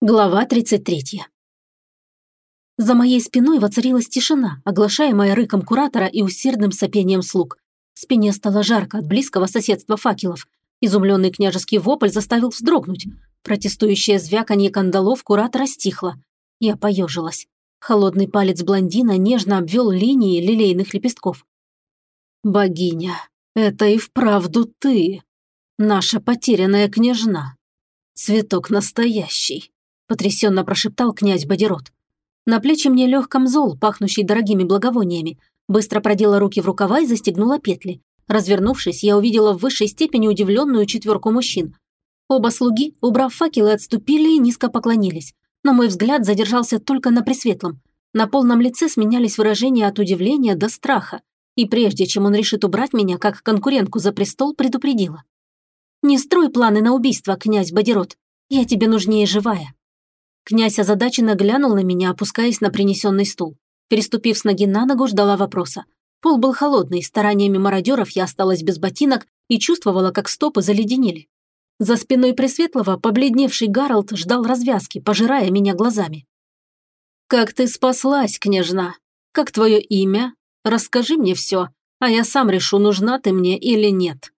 Глава 33. За моей спиной воцарилась тишина, оглашаемая рыком куратора и усердным сопением слуг. Спине стало жарко от близкого соседства факелов. Изумленный княжеский вопль заставил вздрогнуть. Протестующее звяканье кандалов куратора стихло. Я поежилась. Холодный палец блондина нежно обвел линии лилейных лепестков. «Богиня, это и вправду ты, наша потерянная княжна. Цветок настоящий» потрясенно прошептал князь Бодерот. На плечи мне лег камзол, пахнущий дорогими благовониями. Быстро продела руки в рукава и застегнула петли. Развернувшись, я увидела в высшей степени удивленную четверку мужчин. Оба слуги, убрав факелы, отступили и низко поклонились. Но мой взгляд задержался только на Пресветлом. На полном лице сменялись выражения от удивления до страха. И прежде чем он решит убрать меня, как конкурентку за престол, предупредила. «Не строй планы на убийство, князь Бодерот. Я тебе нужнее живая». Князь озадаченно глянул на меня, опускаясь на принесенный стул. Переступив с ноги на ногу, ждала вопроса. Пол был холодный, стараниями мародеров я осталась без ботинок и чувствовала, как стопы заледенели. За спиной Пресветлого побледневший Гарольд ждал развязки, пожирая меня глазами. «Как ты спаслась, княжна? Как твое имя? Расскажи мне все, а я сам решу, нужна ты мне или нет».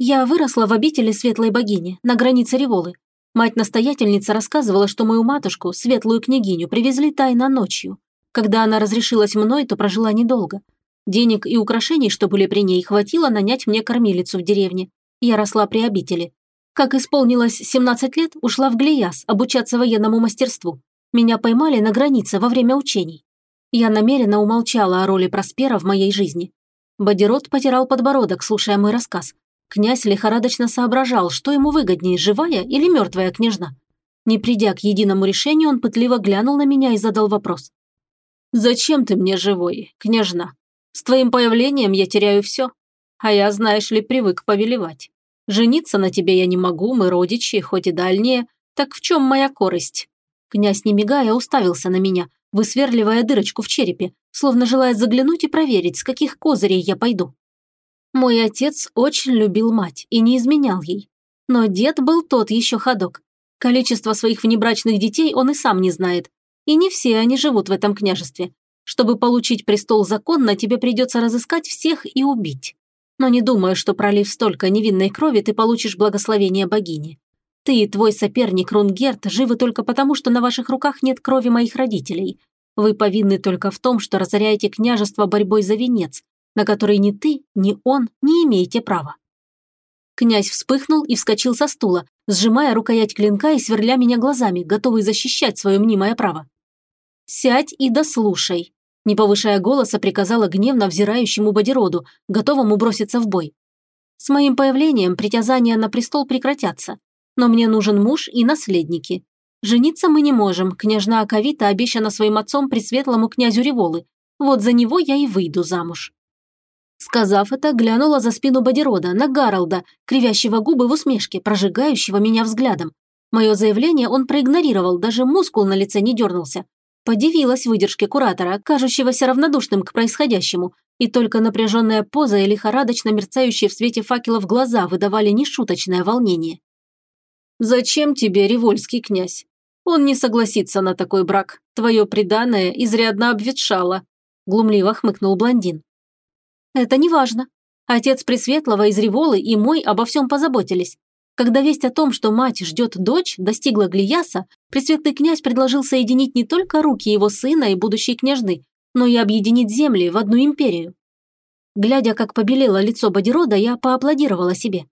Я выросла в обители Светлой Богини, на границе Револы. Мать-настоятельница рассказывала, что мою матушку, светлую княгиню, привезли тайно ночью. Когда она разрешилась мной, то прожила недолго. Денег и украшений, что были при ней, хватило нанять мне кормилицу в деревне. Я росла при обители. Как исполнилось 17 лет, ушла в Глияс обучаться военному мастерству. Меня поймали на границе во время учений. Я намеренно умолчала о роли Проспера в моей жизни. Бодирот потирал подбородок, слушая мой рассказ, Князь лихорадочно соображал, что ему выгоднее, живая или мертвая княжна. Не придя к единому решению, он пытливо глянул на меня и задал вопрос. «Зачем ты мне живой, княжна? С твоим появлением я теряю все. А я, знаешь ли, привык повелевать. Жениться на тебе я не могу, мы родичи, хоть и дальние. Так в чем моя корость?» Князь, не мигая, уставился на меня, высверливая дырочку в черепе, словно желая заглянуть и проверить, с каких козырей я пойду. Мой отец очень любил мать и не изменял ей. Но дед был тот еще ходок. Количество своих внебрачных детей он и сам не знает. И не все они живут в этом княжестве. Чтобы получить престол законно, тебе придется разыскать всех и убить. Но не думаю, что пролив столько невинной крови, ты получишь благословение богини. Ты и твой соперник Рунгерт живы только потому, что на ваших руках нет крови моих родителей. Вы повинны только в том, что разоряете княжество борьбой за венец, на который ни ты, ни он не имеете права. Князь вспыхнул и вскочил со стула, сжимая рукоять клинка и сверля меня глазами, готовый защищать свое мнимое право. «Сядь и дослушай», – не повышая голоса, приказала гневно взирающему бодироду, готовому броситься в бой. «С моим появлением притязания на престол прекратятся, но мне нужен муж и наследники. Жениться мы не можем, княжна Аковита обещана своим отцом пресветлому князю Револы, вот за него я и выйду замуж». Сказав это, глянула за спину Бодирода на Гаролда, кривящего губы в усмешке, прожигающего меня взглядом. Мое заявление он проигнорировал, даже мускул на лице не дернулся. Подивилась выдержке куратора, кажущегося равнодушным к происходящему, и только напряженная поза и лихорадочно мерцающие в свете факелов глаза выдавали нешуточное волнение. «Зачем тебе, Револьский князь? Он не согласится на такой брак. Твое преданное изрядно обветшало», – глумливо хмыкнул блондин. Это не важно. Отец Пресветлого из Револы и мой обо всем позаботились. Когда весть о том, что мать ждет дочь, достигла Глияса, Пресветлый князь предложил соединить не только руки его сына и будущей княжны, но и объединить земли в одну империю. Глядя, как побелело лицо Бодирода, я поаплодировала себе.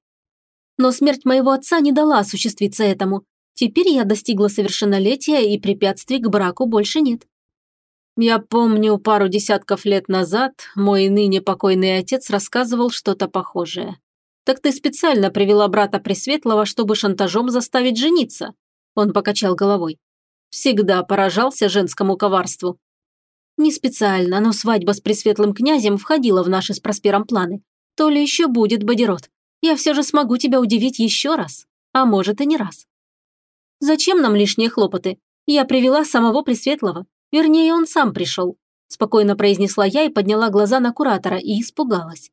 Но смерть моего отца не дала осуществиться этому. Теперь я достигла совершеннолетия, и препятствий к браку больше нет. Я помню, пару десятков лет назад мой ныне покойный отец рассказывал что-то похожее. Так ты специально привела брата Пресветлого, чтобы шантажом заставить жениться?» Он покачал головой. «Всегда поражался женскому коварству». «Не специально, но свадьба с Пресветлым князем входила в наши с Проспером планы. То ли еще будет, Бодирот. Я все же смогу тебя удивить еще раз. А может и не раз». «Зачем нам лишние хлопоты? Я привела самого Пресветлого. Вернее, он сам пришел. Спокойно произнесла я и подняла глаза на куратора и испугалась.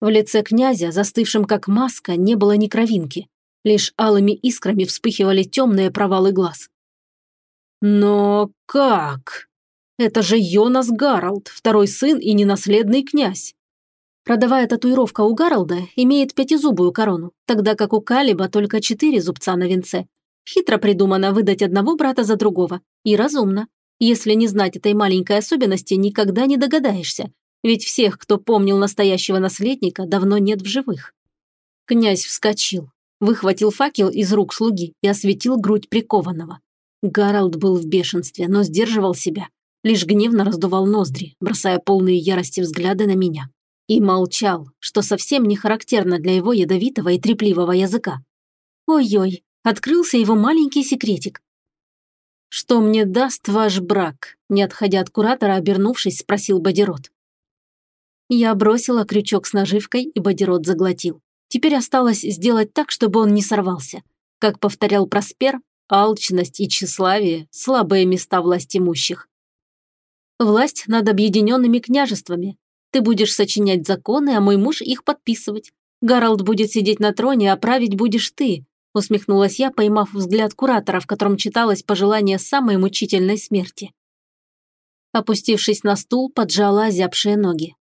В лице князя, застывшем как маска, не было ни кровинки. Лишь алыми искрами вспыхивали темные провалы глаз. Но как? Это же Йонас Гаралд, второй сын и ненаследный князь. Родовая татуировка у Гаралда имеет пятизубую корону, тогда как у Калиба только четыре зубца на венце. Хитро придумано выдать одного брата за другого. И разумно. Если не знать этой маленькой особенности, никогда не догадаешься. Ведь всех, кто помнил настоящего наследника, давно нет в живых. Князь вскочил, выхватил факел из рук слуги и осветил грудь прикованного. Гаралд был в бешенстве, но сдерживал себя. Лишь гневно раздувал ноздри, бросая полные ярости взгляды на меня. И молчал, что совсем не характерно для его ядовитого и трепливого языка. Ой-ой, открылся его маленький секретик. «Что мне даст ваш брак?» Не отходя от куратора, обернувшись, спросил Бодирот. Я бросила крючок с наживкой, и Бодирот заглотил. Теперь осталось сделать так, чтобы он не сорвался. Как повторял Проспер, алчность и тщеславие – слабые места власть имущих. Власть над объединенными княжествами, ты будешь сочинять законы, а мой муж их подписывать. Гаралд будет сидеть на троне, а править будешь ты», усмехнулась я, поймав взгляд куратора, в котором читалось пожелание самой мучительной смерти. Опустившись на стул, поджала озябшие ноги.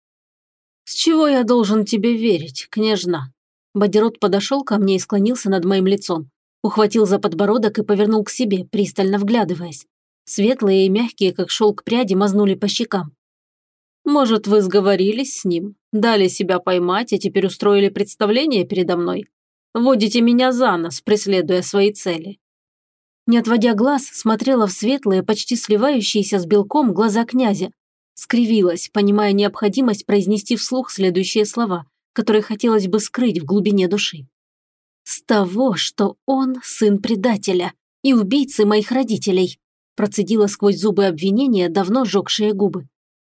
«С чего я должен тебе верить, княжна?» Бодирот подошел ко мне и склонился над моим лицом. Ухватил за подбородок и повернул к себе, пристально вглядываясь. Светлые и мягкие, как шелк пряди, мазнули по щекам. Может, вы сговорились с ним, дали себя поймать и теперь устроили представление передо мной? Водите меня за нос, преследуя свои цели». Не отводя глаз, смотрела в светлые, почти сливающиеся с белком глаза князя. Скривилась, понимая необходимость произнести вслух следующие слова, которые хотелось бы скрыть в глубине души. «С того, что он сын предателя и убийцы моих родителей», процедила сквозь зубы обвинения, давно сжегшие губы.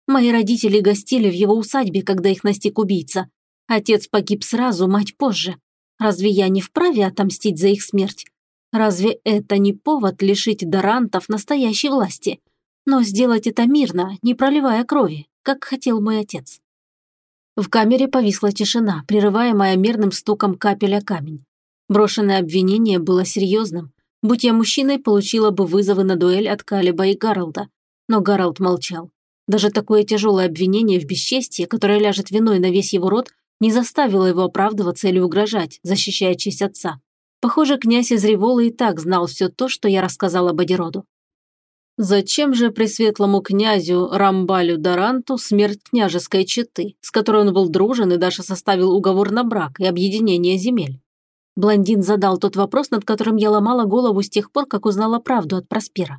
Мои родители гостили в его усадьбе, когда их настиг убийца. Отец погиб сразу, мать позже. Разве я не вправе отомстить за их смерть? Разве это не повод лишить Дарантов настоящей власти? Но сделать это мирно, не проливая крови, как хотел мой отец. В камере повисла тишина, прерываемая мерным стуком капели о камень. Брошенное обвинение было серьезным. Будь я мужчиной, получила бы вызовы на дуэль от Калиба и Гаролда. Но Гаролд молчал. Даже такое тяжелое обвинение в бесчестии, которое ляжет виной на весь его род, не заставило его оправдываться или угрожать, защищая честь отца. Похоже, князь из Револы и так знал все то, что я рассказала Бодироду. Зачем же пресветлому князю Рамбалю Даранту смерть княжеской четы, с которой он был дружен и даже составил уговор на брак и объединение земель? Блондин задал тот вопрос, над которым я ломала голову с тех пор, как узнала правду от Проспера.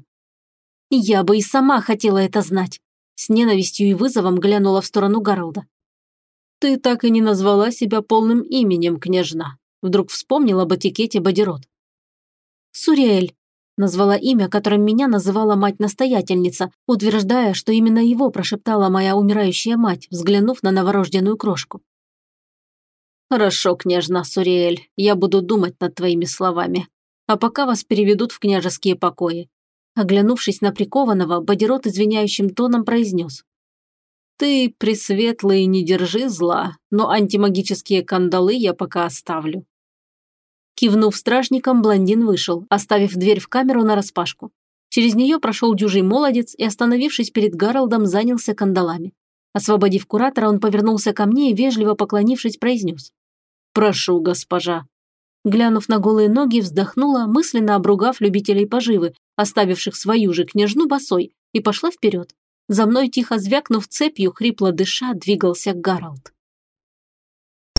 Я бы и сама хотела это знать. С ненавистью и вызовом глянула в сторону Гаролда. «Ты так и не назвала себя полным именем, княжна», вдруг вспомнила об этикете Бодирот. «Суриэль», назвала имя, которым меня называла мать-настоятельница, утверждая, что именно его прошептала моя умирающая мать, взглянув на новорожденную крошку. «Хорошо, княжна Суриэль, я буду думать над твоими словами. А пока вас переведут в княжеские покои. Оглянувшись на прикованного, Бодирот извиняющим тоном произнес. «Ты, Пресветлый, не держи зла, но антимагические кандалы я пока оставлю». Кивнув стражником, блондин вышел, оставив дверь в камеру нараспашку. Через нее прошел дюжий молодец и, остановившись перед Гарольдом, занялся кандалами. Освободив куратора, он повернулся ко мне и, вежливо поклонившись, произнес. «Прошу, госпожа». Глянув на голые ноги, вздохнула, мысленно обругав любителей поживы, оставивших свою же княжну босой, и пошла вперед. За мной, тихо звякнув цепью, хрипло дыша, двигался Гарольд.